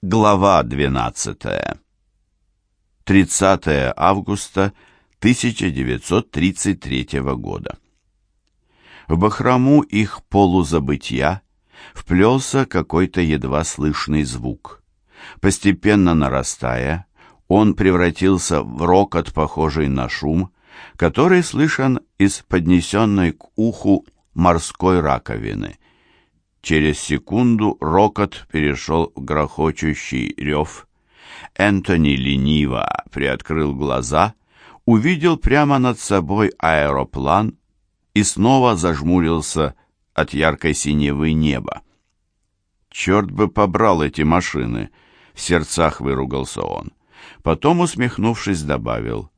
Глава 12. 30 августа 1933 года. В бахрому их полузабытия вплелся какой-то едва слышный звук. Постепенно нарастая, он превратился в рокот, похожий на шум, который слышен из поднесенной к уху морской раковины – Через секунду рокот перешел в грохочущий рев. Энтони лениво приоткрыл глаза, увидел прямо над собой аэроплан и снова зажмурился от яркой синевы неба. «Черт бы побрал эти машины!» — в сердцах выругался он. Потом, усмехнувшись, добавил.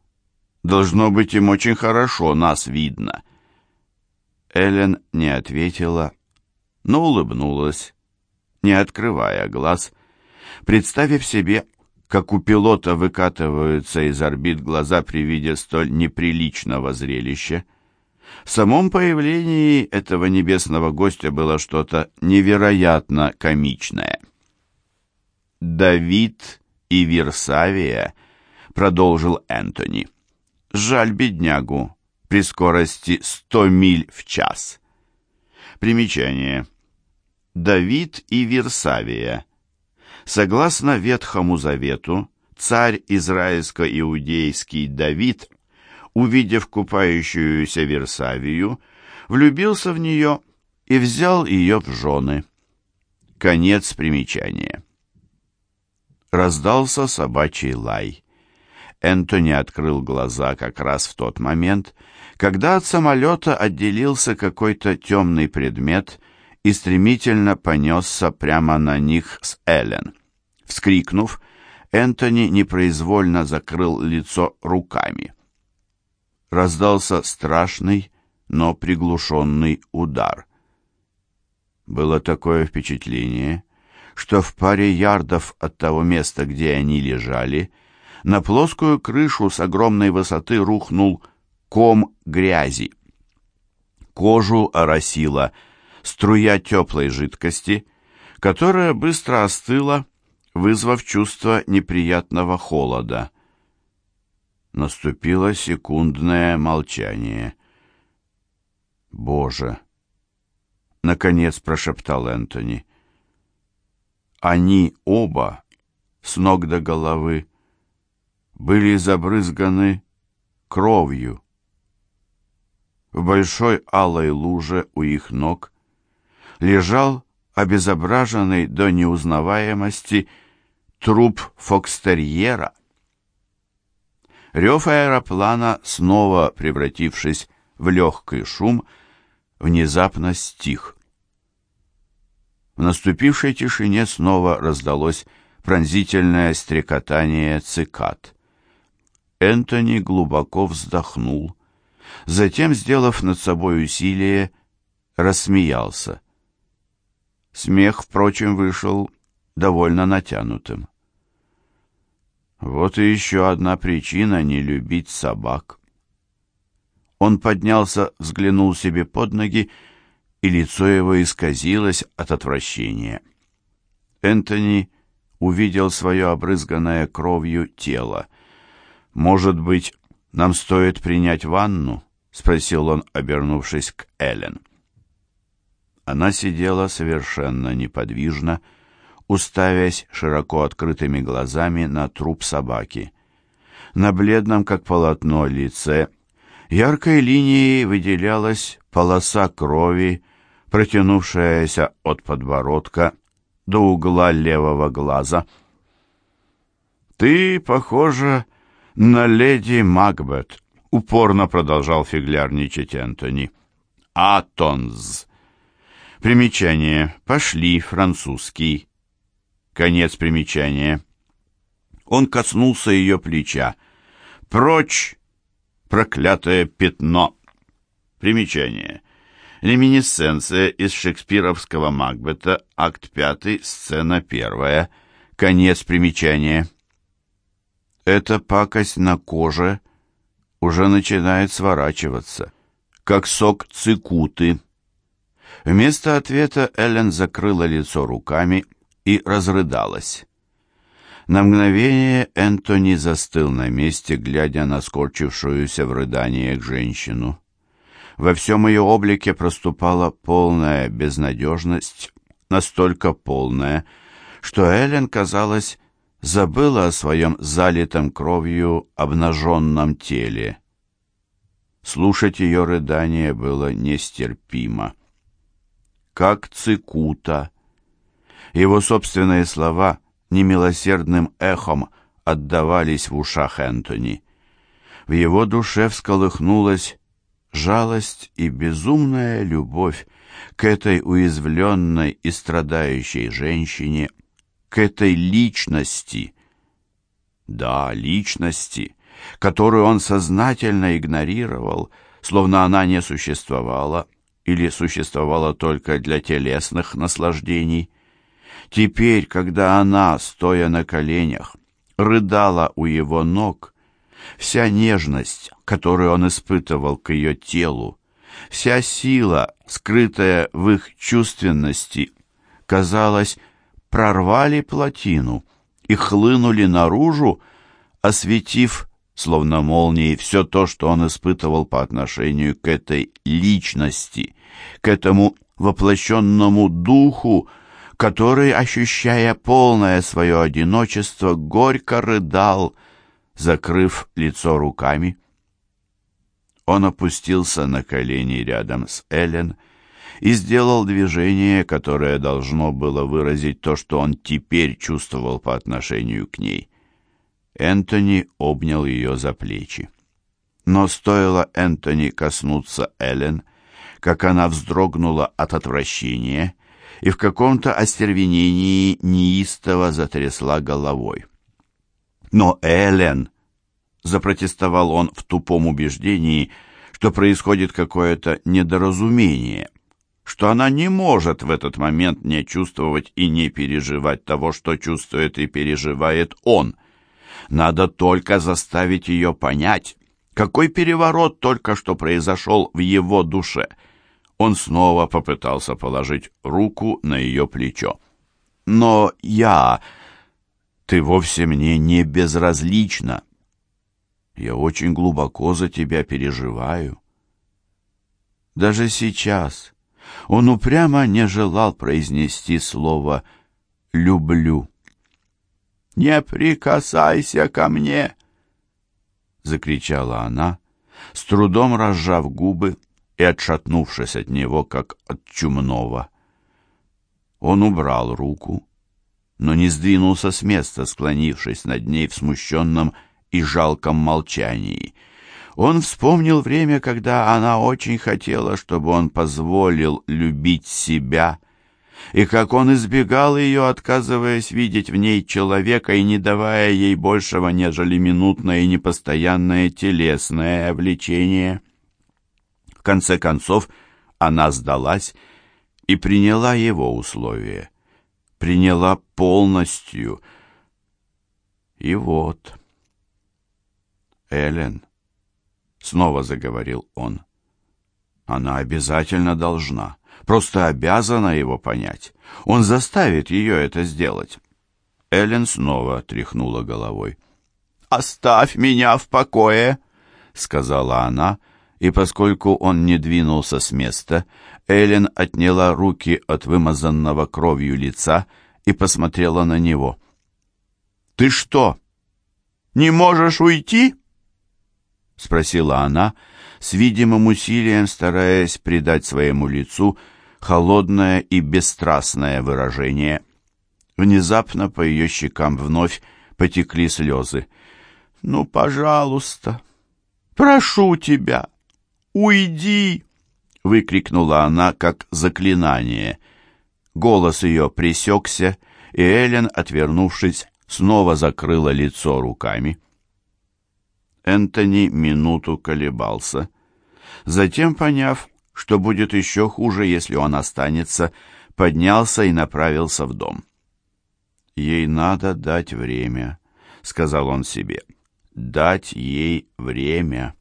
«Должно быть, им очень хорошо, нас видно». Эллен не ответила, но улыбнулась, не открывая глаз, представив себе, как у пилота выкатываются из орбит глаза при виде столь неприличного зрелища. В самом появлении этого небесного гостя было что-то невероятно комичное. «Давид и Версавия», — продолжил Энтони. «Жаль беднягу при скорости сто миль в час». Примечание. Давид и Версавия. Согласно Ветхому Завету, царь израильско-иудейский Давид, увидев купающуюся Версавию, влюбился в нее и взял ее в жены. Конец примечания. Раздался собачий лай. Энтони открыл глаза как раз в тот момент, когда от самолета отделился какой-то темный предмет и стремительно понесся прямо на них с Эллен. Вскрикнув, Энтони непроизвольно закрыл лицо руками. Раздался страшный, но приглушенный удар. Было такое впечатление, что в паре ярдов от того места, где они лежали, на плоскую крышу с огромной высоты рухнул ком грязи. Кожу оросила струя теплой жидкости, которая быстро остыла, вызвав чувство неприятного холода. Наступило секундное молчание. «Боже!» — наконец прошептал Энтони. Они оба, с ног до головы, были забрызганы кровью. В большой алой луже у их ног лежал обезображенный до неузнаваемости труп фокстерьера. Рев аэроплана, снова превратившись в легкий шум, внезапно стих. В наступившей тишине снова раздалось пронзительное стрекотание цикад. Энтони глубоко вздохнул. Затем, сделав над собой усилие, рассмеялся. Смех, впрочем, вышел довольно натянутым. Вот и еще одна причина не любить собак. Он поднялся, взглянул себе под ноги, и лицо его исказилось от отвращения. Энтони увидел свое обрызганное кровью тело. «Может быть, нам стоит принять ванну?» — спросил он, обернувшись к Эллен. Она сидела совершенно неподвижно, уставясь широко открытыми глазами на труп собаки. На бледном, как полотно, лице яркой линией выделялась полоса крови, протянувшаяся от подбородка до угла левого глаза. «Ты похожа на леди Макбет», — упорно продолжал фиглярничать Энтони. «Атонз». Примечание. Пошли, французский. Конец примечания. Он коснулся ее плеча. «Прочь, проклятое пятно!» Примечание. Реминисценция из шекспировского Макбета, акт 5, сцена 1. Конец примечания. Эта пакость на коже уже начинает сворачиваться, как сок цикуты. Вместо ответа Эллен закрыла лицо руками и разрыдалась. На мгновение Энтони застыл на месте, глядя на скорчившуюся в рыданиях женщину. Во всем ее облике проступала полная безнадежность, настолько полная, что Эллен, казалось, забыла о своем залитом кровью обнаженном теле. Слушать ее рыдание было нестерпимо. Как цикута. Его собственные слова немилосердным эхом отдавались в ушах Энтони. В его душе всколыхнулась жалость и безумная любовь к этой уязвленной и страдающей женщине, к этой личности. Да, личности, которую он сознательно игнорировал, словно она не существовала или существовала только для телесных наслаждений. Теперь, когда она, стоя на коленях, рыдала у его ног, вся нежность, которую он испытывал к ее телу, вся сила, скрытая в их чувственности, казалось, прорвали плотину и хлынули наружу, осветив, словно молнией, все то, что он испытывал по отношению к этой личности, к этому воплощенному духу, который, ощущая полное свое одиночество, горько рыдал, закрыв лицо руками. Он опустился на колени рядом с Эллен и сделал движение, которое должно было выразить то, что он теперь чувствовал по отношению к ней. Энтони обнял ее за плечи. Но стоило Энтони коснуться Эллен, как она вздрогнула от отвращения и в каком-то остервенении неистово затрясла головой. «Но Эллен!» — запротестовал он в тупом убеждении, что происходит какое-то недоразумение — что она не может в этот момент не чувствовать и не переживать того, что чувствует и переживает он. Надо только заставить ее понять, какой переворот только что произошел в его душе. Он снова попытался положить руку на ее плечо. «Но я... Ты вовсе мне не безразлична. Я очень глубоко за тебя переживаю. Даже сейчас, он упрямо не желал произнести слово «люблю». «Не прикасайся ко мне!» — закричала она, с трудом разжав губы и отшатнувшись от него, как от чумного. Он убрал руку, но не сдвинулся с места, склонившись над ней в смущенном и жалком молчании — он вспомнил время, когда она очень хотела, чтобы он позволил любить себя, и как он избегал ее, отказываясь видеть в ней человека и не давая ей большего, нежели минутное и непостоянное телесное влечение. В конце концов, она сдалась и приняла его условия, приняла полностью. И вот... Эллен Снова заговорил он. Она обязательно должна, просто обязана его понять. Он заставит ее это сделать. Эллен снова тряхнула головой. «Оставь меня в покое!» — сказала она, и поскольку он не двинулся с места, Эллен отняла руки от вымазанного кровью лица и посмотрела на него. «Ты что, не можешь уйти?» — спросила она, с видимым усилием стараясь придать своему лицу холодное и бесстрастное выражение. Внезапно по ее щекам вновь потекли слезы. «Ну, пожалуйста, прошу тебя, уйди!» — выкрикнула она, как заклинание. Голос ее пресекся, и Эллен, отвернувшись, снова закрыла лицо руками. Энтони минуту колебался. Затем, поняв, что будет еще хуже, если он останется, поднялся и направился в дом. «Ей надо дать время», — сказал он себе. «Дать ей время».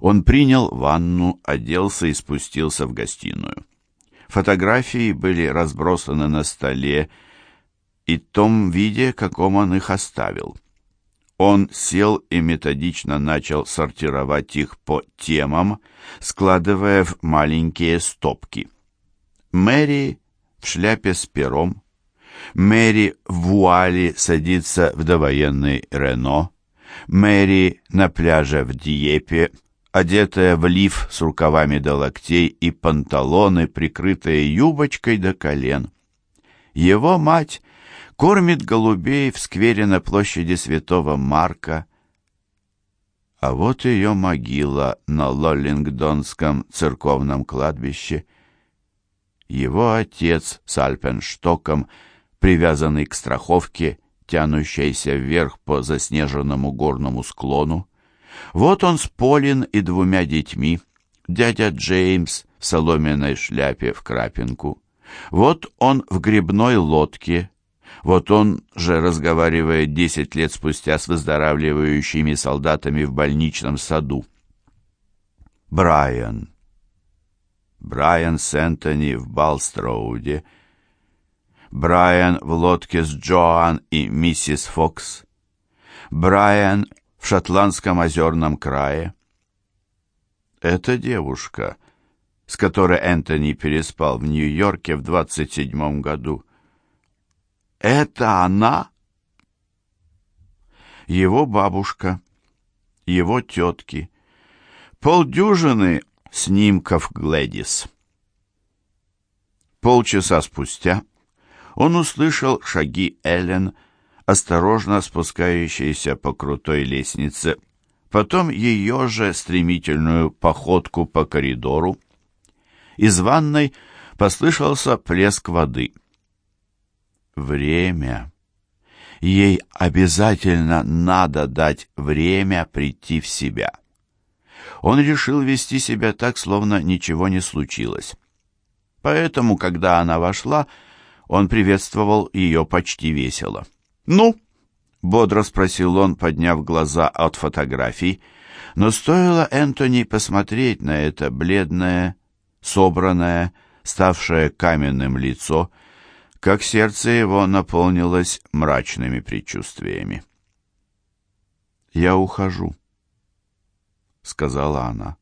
Он принял ванну, оделся и спустился в гостиную. Фотографии были разбросаны на столе, и том виде, каком он их оставил. Он сел и методично начал сортировать их по темам, складывая в маленькие стопки. Мэри в шляпе с пером, Мэри в вуале садится в довоенный Рено, Мэри на пляже в Диепе, одетая в лиф с рукавами до локтей и панталоны, прикрытые юбочкой до колен. Его мать кормит голубей в сквере на площади Святого Марка. А вот ее могила на Лоллингдонском церковном кладбище. Его отец с альпенштоком, привязанный к страховке, тянущейся вверх по заснеженному горному склону. Вот он с Полин и двумя детьми, дядя Джеймс в соломенной шляпе в крапинку. Вот он в грибной лодке, вот он же разговаривает десять лет спустя с выздоравливающими солдатами в больничном саду. Брайан. Брайан с Энтони в Балстроуде. Брайан в лодке с Джоан и миссис Фокс. Брайан в шотландском озерном крае. Эта девушка, с которой Энтони переспал в Нью-Йорке в двадцать седьмом году, это она? Его бабушка, его тетки, полдюжины снимков Глэдис. Полчаса спустя он услышал шаги Эллен, осторожно спускающейся по крутой лестнице, потом ее же стремительную походку по коридору. Из ванной послышался плеск воды — время. Ей обязательно надо дать время прийти в себя. Он решил вести себя так, словно ничего не случилось. Поэтому, когда она вошла, он приветствовал ее почти весело. «Ну?» — бодро спросил он, подняв глаза от фотографий. Но стоило Энтони посмотреть на это бледное, собранное, ставшее каменным лицо — как сердце его наполнилось мрачными предчувствиями. «Я ухожу», — сказала она.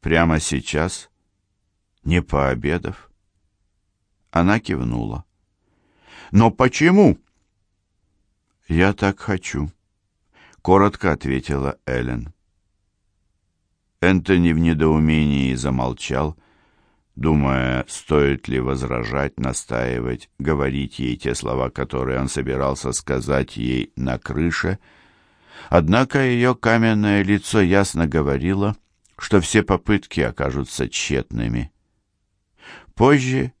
«Прямо сейчас? Не пообедав?» Она кивнула. «Но почему?» «Я так хочу», — коротко ответила Эллен. Энтони в недоумении замолчал, думая, стоит ли возражать, настаивать, говорить ей те слова, которые он собирался сказать ей на крыше. Однако ее каменное лицо ясно говорило, что все попытки окажутся тщетными. Позже,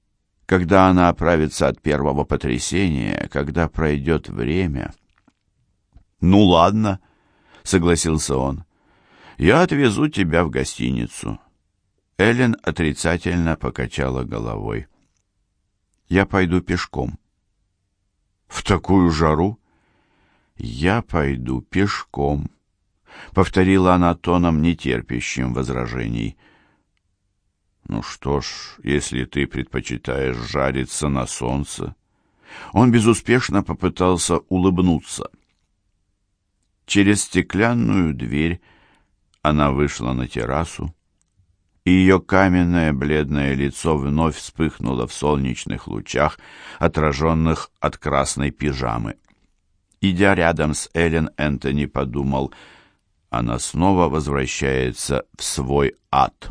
когда она оправится от первого потрясения, когда пройдет время... «Ну ладно», — согласился он, — «я отвезу тебя в гостиницу». Эллен отрицательно покачала головой. «Я пойду пешком». «В такую жару?» «Я пойду пешком», — повторила она тоном, нетерпящим возражений. «Ну что ж, если ты предпочитаешь жариться на солнце...» Он безуспешно попытался улыбнуться. Через стеклянную дверь она вышла на террасу, и ее каменное бледное лицо вновь вспыхнуло в солнечных лучах, отраженных от красной пижамы. Идя рядом с Эллен, Энтони подумал, она снова возвращается в свой ад.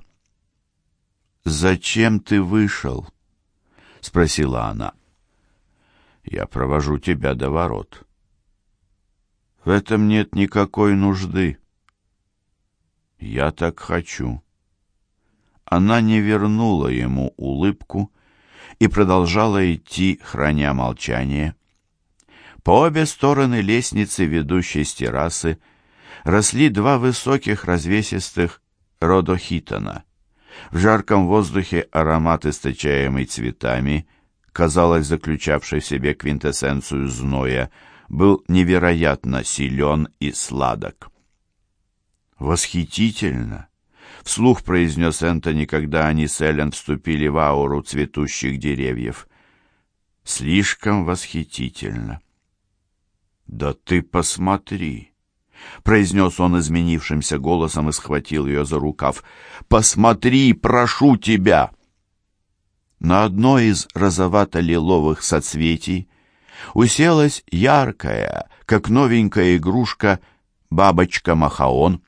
«Зачем ты вышел?» — спросила она. «Я провожу тебя до ворот». «В этом нет никакой нужды». «Я так хочу» она не вернула ему улыбку и продолжала идти, храня молчание. По обе стороны лестницы, ведущей с террасы, росли два высоких развесистых родохитона. В жарком воздухе аромат, источаемый цветами, казалось, заключавший в себе квинтэссенцию зноя, был невероятно силен и сладок. «Восхитительно!» Вслух произнес Энтони, когда они с Эллен вступили в ауру цветущих деревьев. Слишком восхитительно. «Да ты посмотри!» — произнес он изменившимся голосом и схватил ее за рукав. «Посмотри, прошу тебя!» На одной из розовато-лиловых соцветий уселась яркая, как новенькая игрушка, бабочка-махаон.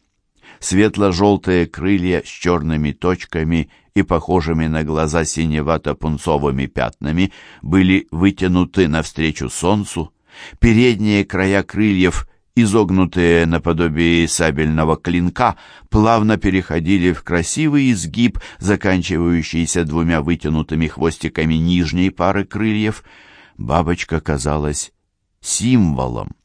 Светло-желтые крылья с черными точками и похожими на глаза синевато-пунцовыми пятнами были вытянуты навстречу солнцу. Передние края крыльев, изогнутые наподобие сабельного клинка, плавно переходили в красивый изгиб, заканчивающийся двумя вытянутыми хвостиками нижней пары крыльев. Бабочка казалась символом,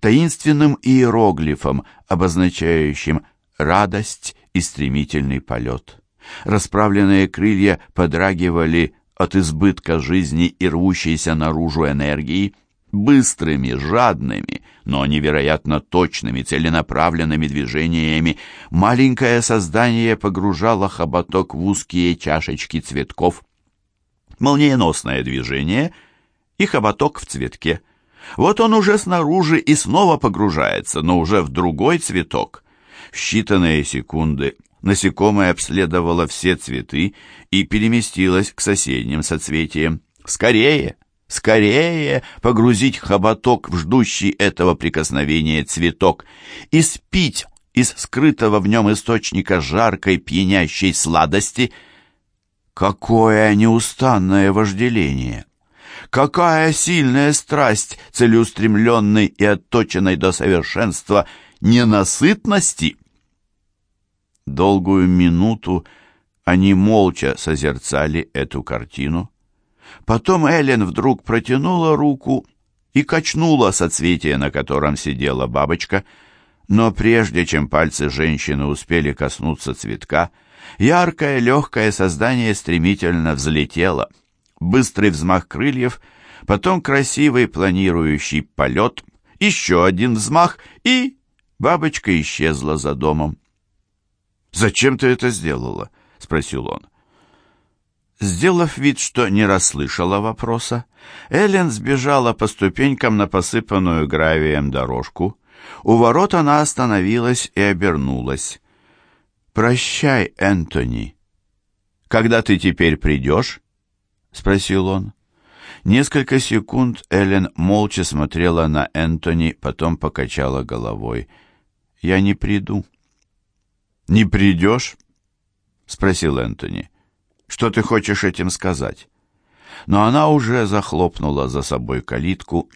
таинственным иероглифом, обозначающим радость и стремительный полет. Расправленные крылья подрагивали от избытка жизни и рвущейся наружу энергии, быстрыми, жадными, но невероятно точными, целенаправленными движениями маленькое создание погружало хоботок в узкие чашечки цветков. Молниеносное движение и хоботок в цветке. Вот он уже снаружи и снова погружается, но уже в другой цветок. В считанные секунды насекомое обследовало все цветы и переместилось к соседним соцветиям. «Скорее! Скорее погрузить хоботок в ждущий этого прикосновения цветок и спить из скрытого в нем источника жаркой пьянящей сладости. Какое неустанное вожделение! Какая сильная страсть целеустремленной и отточенной до совершенства ненасытности! Долгую минуту они молча созерцали эту картину. Потом Эллен вдруг протянула руку и качнула соцветие, на котором сидела бабочка. Но прежде чем пальцы женщины успели коснуться цветка, яркое легкое создание стремительно взлетело. Быстрый взмах крыльев, потом красивый планирующий полет, еще один взмах, и бабочка исчезла за домом. «Зачем ты это сделала?» — спросил он. Сделав вид, что не расслышала вопроса, Эллен сбежала по ступенькам на посыпанную гравием дорожку. У ворот она остановилась и обернулась. «Прощай, Энтони. Когда ты теперь придешь?» — спросил он. Несколько секунд Эллен молча смотрела на Энтони, потом покачала головой. «Я не приду». «Не придешь?» — спросил Энтони. Что ты хочешь этим сказать?» Но она уже захлопнула за собой калитку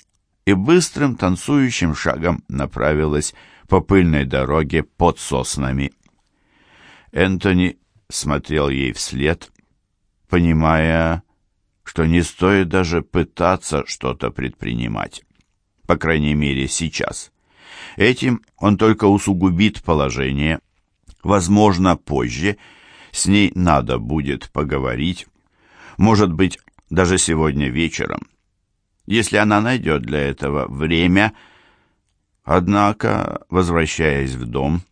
и быстрым танцующим шагом направилась по пыльной дороге под соснами. Энтони смотрел ей вслед, понимая, что не стоит даже пытаться что-то предпринимать. По крайней мере, сейчас. Этим он только усугубит положение. Возможно, позже — с ней надо будет поговорить. Может быть, даже сегодня вечером. Если она найдет для этого время. Однако, возвращаясь в дом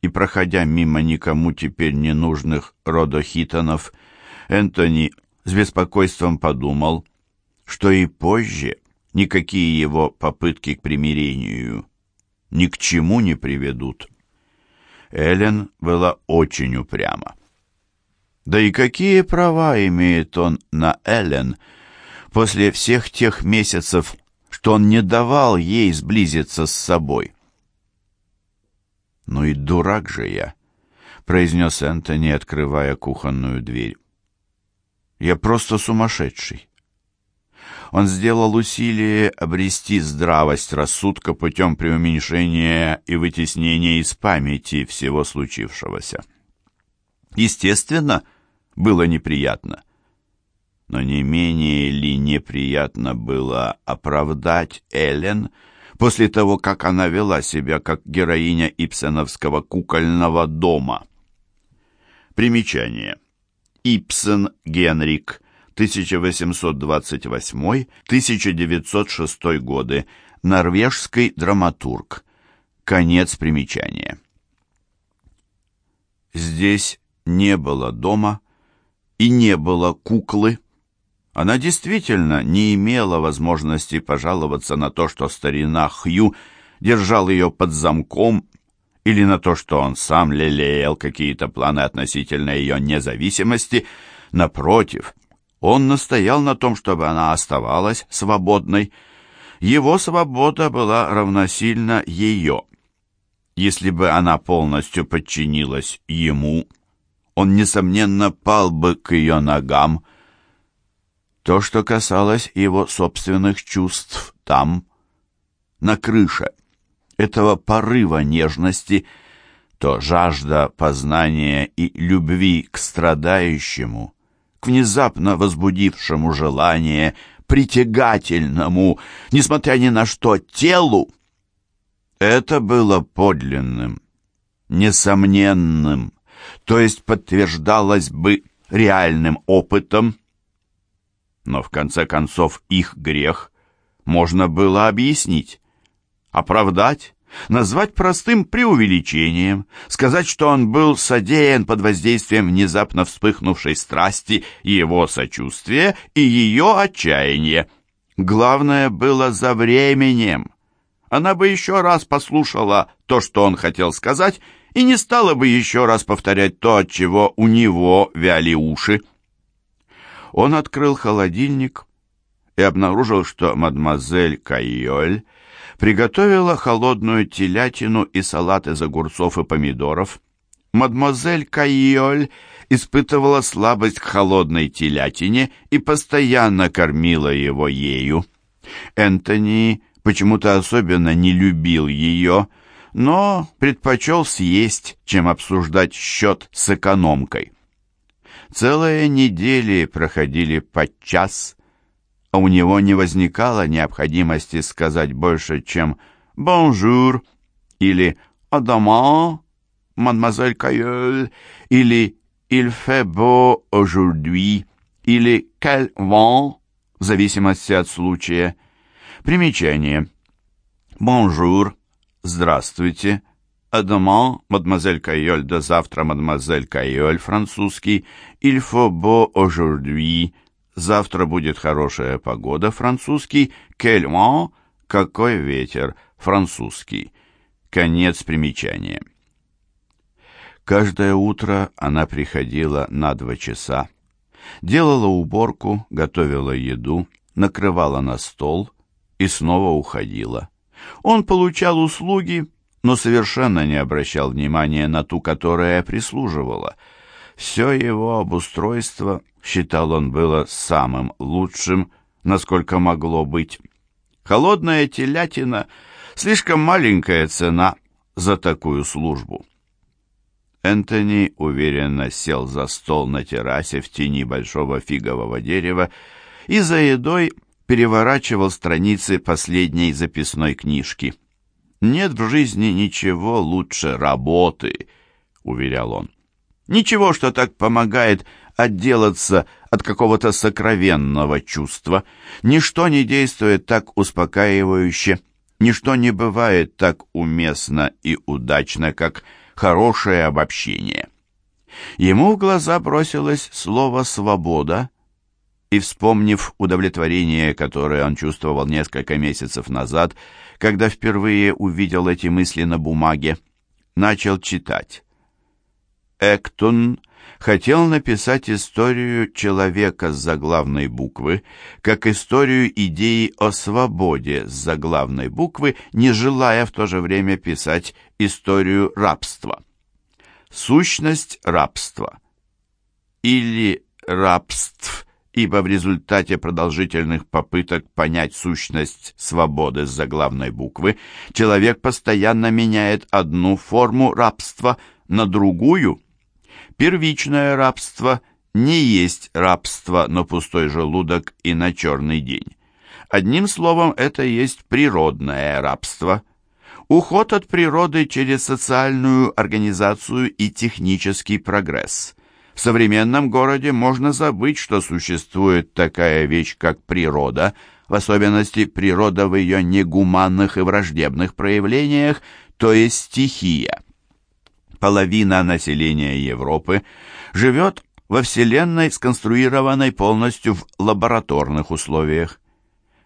и проходя мимо никому теперь не нужных родохитонов, Энтони с беспокойством подумал, что и позже никакие его попытки к примирению ни к чему не приведут. Эллен была очень упряма. Да и какие права имеет он на Эллен после всех тех месяцев, что он не давал ей сблизиться с собой? «Ну и дурак же я», — произнес Энтони, открывая кухонную дверь. «Я просто сумасшедший». Он сделал усилие обрести здравость рассудка путем преуменьшения и вытеснения из памяти всего случившегося. Естественно, — было неприятно. Но не менее ли неприятно было оправдать Эллен после того, как она вела себя как героиня Ипсеновского кукольного дома? Примечание. Ипсен Генрик, 1828-1906 годы, норвежский драматург. Конец примечания. Здесь не было дома, и не было куклы. Она действительно не имела возможности пожаловаться на то, что старина Хью держал ее под замком, или на то, что он сам лелеял какие-то планы относительно ее независимости. Напротив, он настоял на том, чтобы она оставалась свободной. Его свобода была равносильна ее. Если бы она полностью подчинилась ему, он, несомненно, пал бы к ее ногам. То, что касалось его собственных чувств там, на крыше, этого порыва нежности, то жажда познания и любви к страдающему, к внезапно возбудившему желание, притягательному, несмотря ни на что, телу, это было подлинным, несомненным, то есть подтверждалось бы реальным опытом, но в конце концов их грех можно было объяснить, оправдать, назвать простым преувеличением, сказать, что он был содеян под воздействием внезапно вспыхнувшей страсти, его сочувствия и ее отчаяния. Главное было за временем. Она бы еще раз послушала то, что он хотел сказать, и не стала бы еще раз повторять то, от чего у него вяли уши. Он открыл холодильник и обнаружил, что мадемуазель Кайоль приготовила холодную телятину и салат из огурцов и помидоров. Мадемуазель Кайоль испытывала слабость к холодной телятине и постоянно кормила его ею. Энтони почему-то особенно не любил ее, но предпочел съесть, чем обсуждать счет с экономкой. Целые недели проходили подчас, а у него не возникало необходимости сказать больше, чем «bonjour» или «à demain, mademoiselle Cayol» или «il fait beau aujourd'hui» или «quel vent», в зависимости от случая. Примечание. «Bonjour» «Здравствуйте». «À demain, mademoiselle Cayol», «До завтра, мадемуазель Кайоль», французский. «Il fait beau aujourd'hui», «Завтра будет хорошая погода», французский. «Quel vent», «Какой ветер», французский. Конец примечания. Каждое утро она приходила на два часа, делала уборку, готовила еду, накрывала на стол и снова уходила. Он получал услуги, но совершенно не обращал внимания на ту, которая прислуживала. Все его обустройство, считал он, было самым лучшим, насколько могло быть. Холодная телятина — слишком маленькая цена за такую службу. Энтони уверенно сел за стол на террасе в тени большого фигового дерева и за едой переворачивал страницы последней записной книжки. «Нет в жизни ничего лучше работы», — уверял он. «Ничего, что так помогает отделаться от какого-то сокровенного чувства. Ничто не действует так успокаивающе, ничто не бывает так уместно и удачно, как хорошее обобщение». Ему в глаза бросилось слово «свобода», и, вспомнив удовлетворение, которое он чувствовал несколько месяцев назад, когда впервые увидел эти мысли на бумаге, начал читать. Эктон хотел написать историю человека с заглавной буквы, как историю идеи о свободе с заглавной буквы, не желая в то же время писать историю рабства. Сущность рабства или рабств ибо в результате продолжительных попыток понять сущность свободы с заглавной буквы человек постоянно меняет одну форму рабства на другую. Первичное рабство не есть рабство на пустой желудок и на черный день. Одним словом, это есть природное рабство. Уход от природы через социальную организацию и технический прогресс – в современном городе можно забыть, что существует такая вещь, как природа, в особенности природа в ее негуманных и враждебных проявлениях, то есть стихия. Половина населения Европы живет во Вселенной, сконструированной полностью в лабораторных условиях.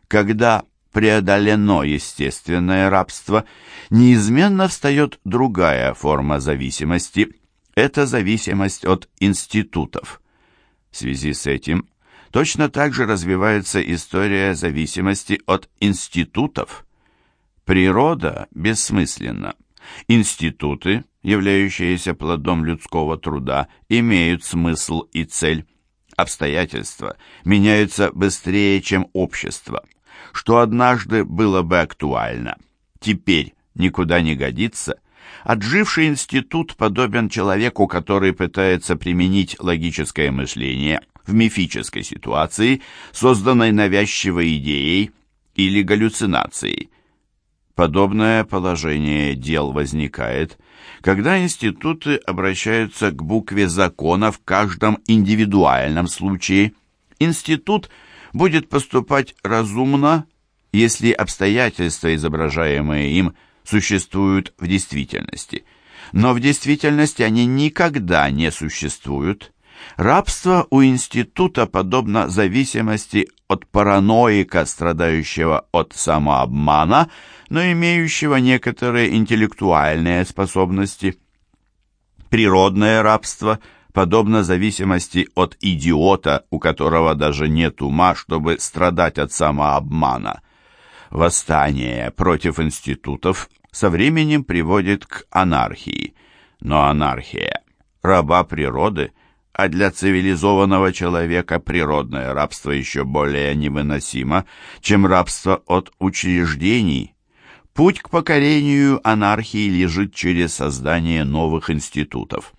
Когда преодолено естественное рабство, неизменно встает другая форма зависимости. Это зависимость от институтов. В связи с этим точно так же развивается история зависимости от институтов. Природа бессмысленна. Институты, являющиеся плодом людского труда, имеют смысл и цель. Обстоятельства меняются быстрее, чем общество – что однажды было бы актуально, теперь никуда не годится, отживший институт подобен человеку, который пытается применить логическое мышление в мифической ситуации, созданной навязчивой идеей или галлюцинацией. Подобное положение дел возникает, когда институты обращаются к букве закона в каждом индивидуальном случае. Институт – будет поступать разумно, если обстоятельства, изображаемые им, существуют в действительности. Но в действительности они никогда не существуют. Рабство у института подобно зависимости от параноика, страдающего от самообмана, но имеющего некоторые интеллектуальные способности. Природное рабство – подобно зависимости от идиота, у которого даже нет ума, чтобы страдать от самообмана. Восстание против институтов со временем приводит к анархии, но анархия – раба природы, а для цивилизованного человека природное рабство еще более невыносимо, чем рабство от учреждений. Путь к покорению анархии лежит через создание новых институтов.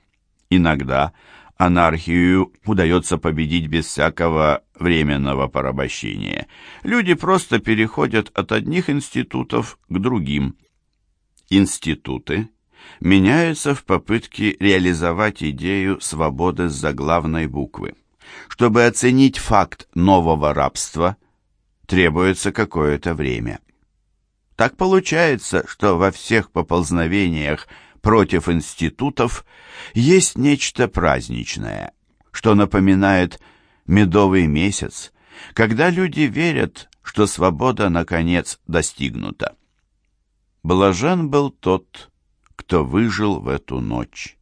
Иногда анархию удается победить без всякого временного порабощения. Люди просто переходят от одних институтов к другим. Институты меняются в попытке реализовать идею свободы с заглавной буквы. Чтобы оценить факт нового рабства, требуется какое-то время. Так получается, что во всех поползновениях против институтов есть нечто праздничное, что напоминает медовый месяц, когда люди верят, что свобода наконец достигнута. Блажен был тот, кто выжил в эту ночь.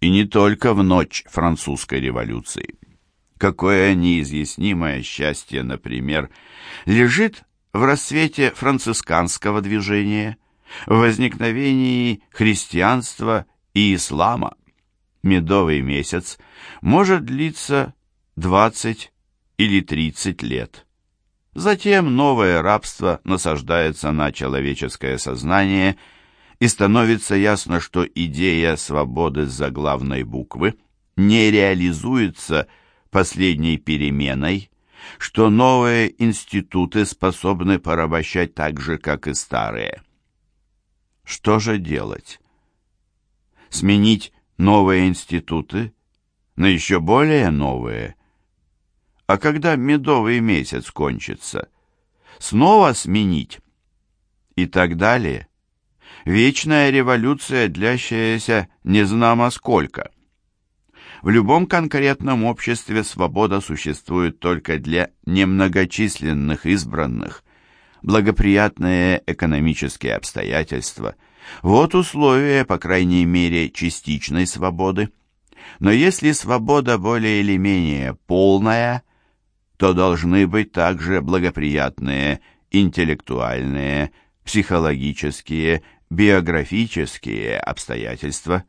И не только в ночь французской революции. Какое неизъяснимое счастье, например, лежит в рассвете францисканского движения – в возникновении христианства и ислама. Медовый месяц может длиться 20 или 30 лет. Затем новое рабство насаждается на человеческое сознание, и становится ясно, что идея свободы с заглавной буквы не реализуется последней переменой, что новые институты способны порабощать так же, как и старые. Что же делать? Сменить новые институты на еще более новые? А когда медовый месяц кончится, снова сменить? И так далее. Вечная революция, длящаяся незнамо сколько. В любом конкретном обществе свобода существует только для немногочисленных избранных, благоприятные экономические обстоятельства. Вот условия, по крайней мере, частичной свободы. Но если свобода более или менее полная, то должны быть также благоприятные интеллектуальные, психологические, биографические обстоятельства,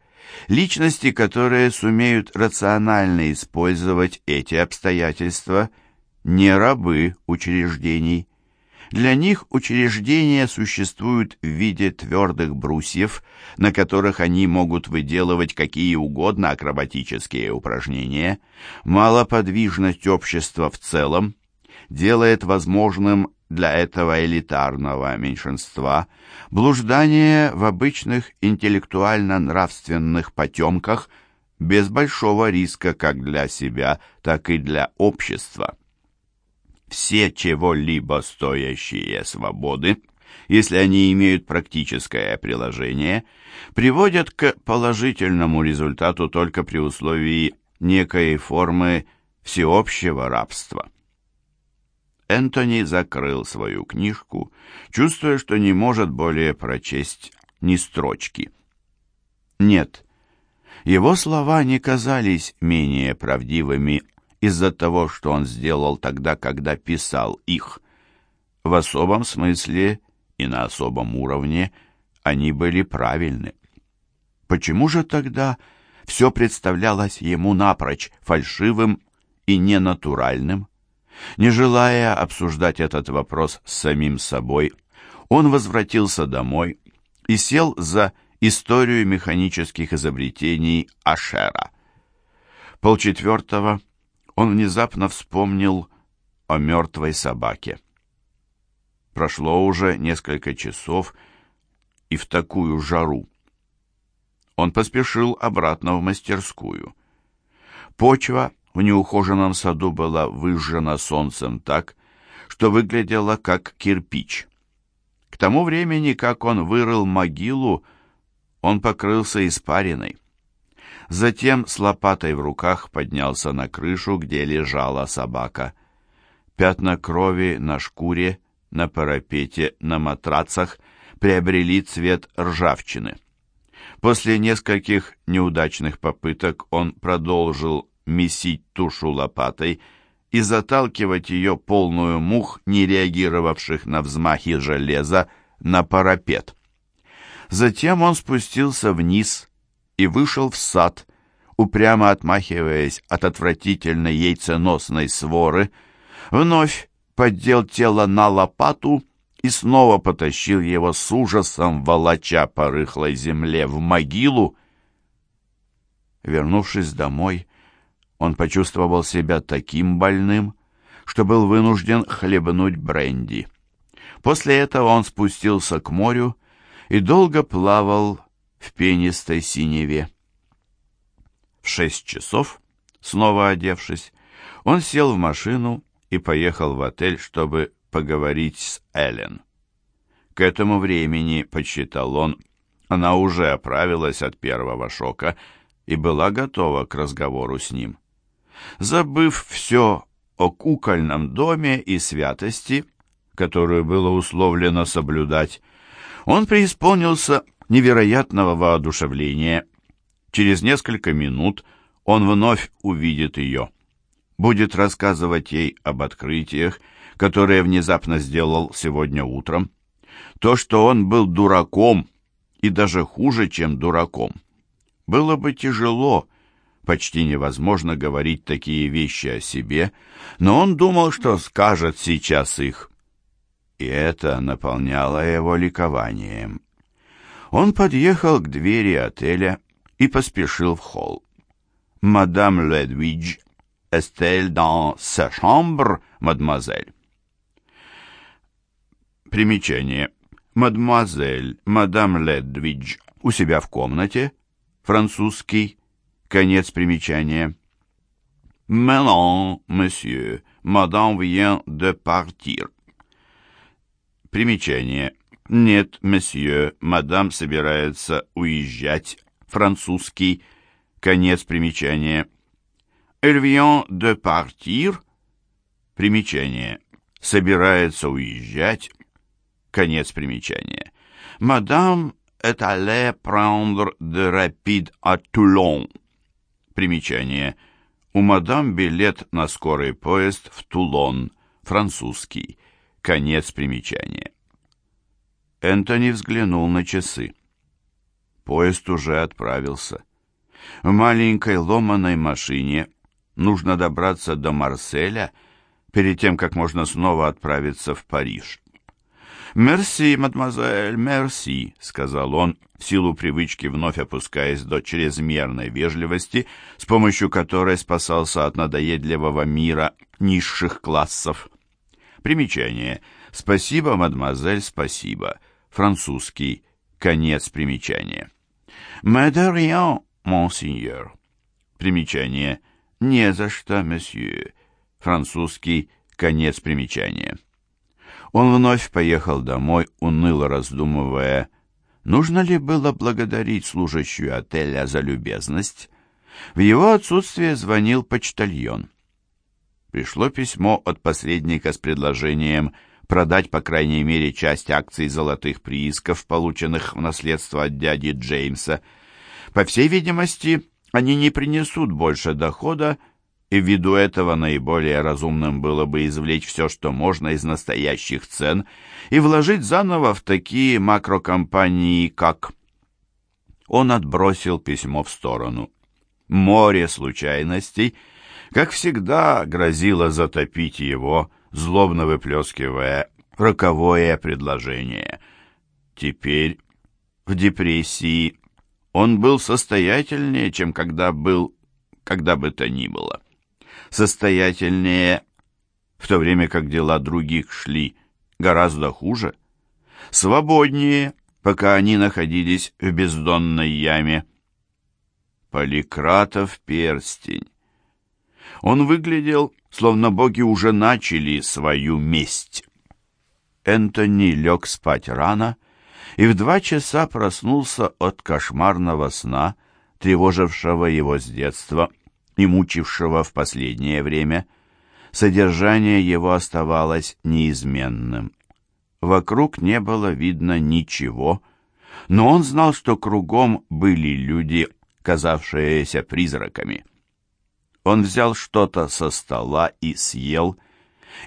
личности, которые сумеют рационально использовать эти обстоятельства, не рабы учреждений. Для них учреждения существуют в виде твердых брусьев, на которых они могут выделывать какие угодно акробатические упражнения. Малоподвижность общества в целом делает возможным для этого элитарного меньшинства блуждание в обычных интеллектуально-нравственных потемках без большого риска как для себя, так и для общества все чего-либо стоящие свободы, если они имеют практическое приложение, приводят к положительному результату только при условии некой формы всеобщего рабства. Энтони закрыл свою книжку, чувствуя, что не может более прочесть ни строчки. Нет, его слова не казались менее правдивыми из-за того, что он сделал тогда, когда писал их. В особом смысле и на особом уровне они были правильны. Почему же тогда все представлялось ему напрочь фальшивым и ненатуральным? Не желая обсуждать этот вопрос с самим собой, он возвратился домой и сел за историю механических изобретений Ашера. Полчетвертого он внезапно вспомнил о мертвой собаке. Прошло уже несколько часов и в такую жару. Он поспешил обратно в мастерскую. Почва в неухоженном саду была выжжена солнцем так, что выглядела как кирпич. К тому времени, как он вырыл могилу, он покрылся испариной. Затем с лопатой в руках поднялся на крышу, где лежала собака. Пятна крови на шкуре, на парапете, на матрацах приобрели цвет ржавчины. После нескольких неудачных попыток он продолжил месить тушу лопатой и заталкивать ее полную мух, не реагировавших на взмахи железа, на парапет. Затем он спустился вниз и вышел в сад, упрямо отмахиваясь от отвратительной яйценосной своры, вновь поддел тело на лопату и снова потащил его с ужасом, волоча по рыхлой земле в могилу. Вернувшись домой, он почувствовал себя таким больным, что был вынужден хлебнуть бренди. После этого он спустился к морю и долго плавал в пенистой синеве. В шесть часов, снова одевшись, он сел в машину и поехал в отель, чтобы поговорить с Эллен. К этому времени, подсчитал он, она уже оправилась от первого шока и была готова к разговору с ним. Забыв все о кукольном доме и святости, которую было условлено соблюдать, он преисполнился невероятного воодушевления. Через несколько минут он вновь увидит ее. Будет рассказывать ей об открытиях, которые внезапно сделал сегодня утром. То, что он был дураком, и даже хуже, чем дураком. Было бы тяжело, почти невозможно говорить такие вещи о себе, но он думал, что скажет сейчас их и это наполняло его ликованием. Он подъехал к двери отеля и поспешил в холл. «Мадам Ледвидж, est-elle dans sa chambre, мадемуазель?» Примечание. «Мадемуазель, мадам Ледвидж, у себя в комнате?» Французский. Конец примечания. «Mais non, monsieur, madame vient de partir». Примечание. Нет, месье, мадам собирается уезжать. Французский. Конец примечания. Elle vient de partir. Примечание. Собирается уезжать. Конец примечания. Мадам est allée prendre de rapide à Toulon. Примечание. У мадам билет на скорый поезд в Тулон. Французский. Конец примечания. Энтони взглянул на часы. Поезд уже отправился. В маленькой ломаной машине нужно добраться до Марселя перед тем, как можно снова отправиться в Париж. «Мерси, мадемуазель, мерси», — сказал он, в силу привычки вновь опускаясь до чрезмерной вежливости, с помощью которой спасался от надоедливого мира низших классов. Примечание. Спасибо, мадемуазель, спасибо. Французский. Конец примечания. «Mais de rien, monseigneur». Примечание. «Не за что, месье». Французский. Конец примечания. Он вновь поехал домой, уныло раздумывая, нужно ли было благодарить служащую отеля за любезность. В его отсутствие звонил почтальон. Пришло письмо от посредника с предложением продать по крайней мере часть акций золотых приисков, полученных в наследство от дяди Джеймса. По всей видимости, они не принесут больше дохода, и ввиду этого наиболее разумным было бы извлечь все, что можно из настоящих цен, и вложить заново в такие макрокомпании, как... Он отбросил письмо в сторону. Море случайностей, как всегда, грозило затопить его, злобно выплескивая роковое предложение. Теперь, в депрессии, он был состоятельнее, чем когда был, когда бы то ни было состоятельнее, в то время как дела других шли гораздо хуже, свободнее, пока они находились в бездонной яме. Поликратов перстень. Он выглядел, словно боги уже начали свою месть. Энтони лег спать рано и в два часа проснулся от кошмарного сна, тревожившего его с детства и мучившего в последнее время, содержание его оставалось неизменным. Вокруг не было видно ничего, но он знал, что кругом были люди, казавшиеся призраками. Он взял что-то со стола и съел,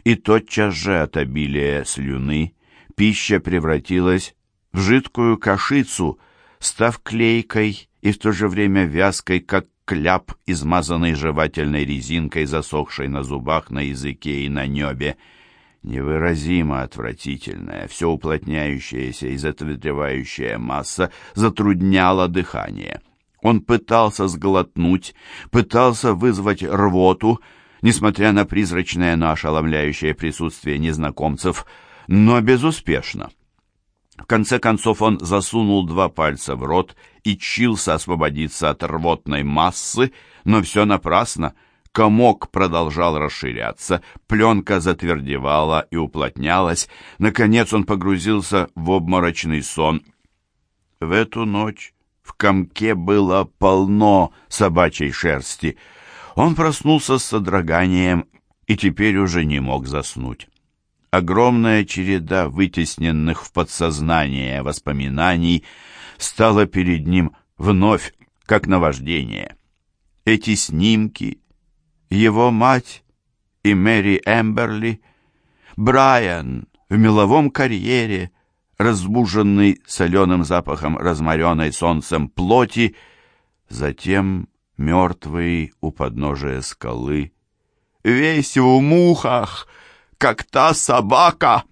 и тотчас же от обилия слюны пища превратилась в жидкую кашицу, став клейкой и в то же время вязкой, как кляп, измазанный жевательной резинкой, засохшей на зубах, на языке и на небе. Невыразимо отвратительная, все уплотняющаяся и затвердевающая масса затрудняла дыхание. Он пытался сглотнуть, пытался вызвать рвоту, несмотря на призрачное, но ошеломляющее присутствие незнакомцев, но безуспешно. В конце концов он засунул два пальца в рот и чился освободиться от рвотной массы, но все напрасно. Комок продолжал расширяться, пленка затвердевала и уплотнялась. Наконец он погрузился в обморочный сон. В эту ночь в комке было полно собачьей шерсти. Он проснулся с содроганием и теперь уже не мог заснуть огромная череда вытесненных в подсознание воспоминаний стала перед ним вновь, как наваждение. Эти снимки, его мать и Мэри Эмберли, Брайан в меловом карьере, разбуженный соленым запахом разморенной солнцем плоти, затем мертвый у подножия скалы, весь в мухах — как та собака!»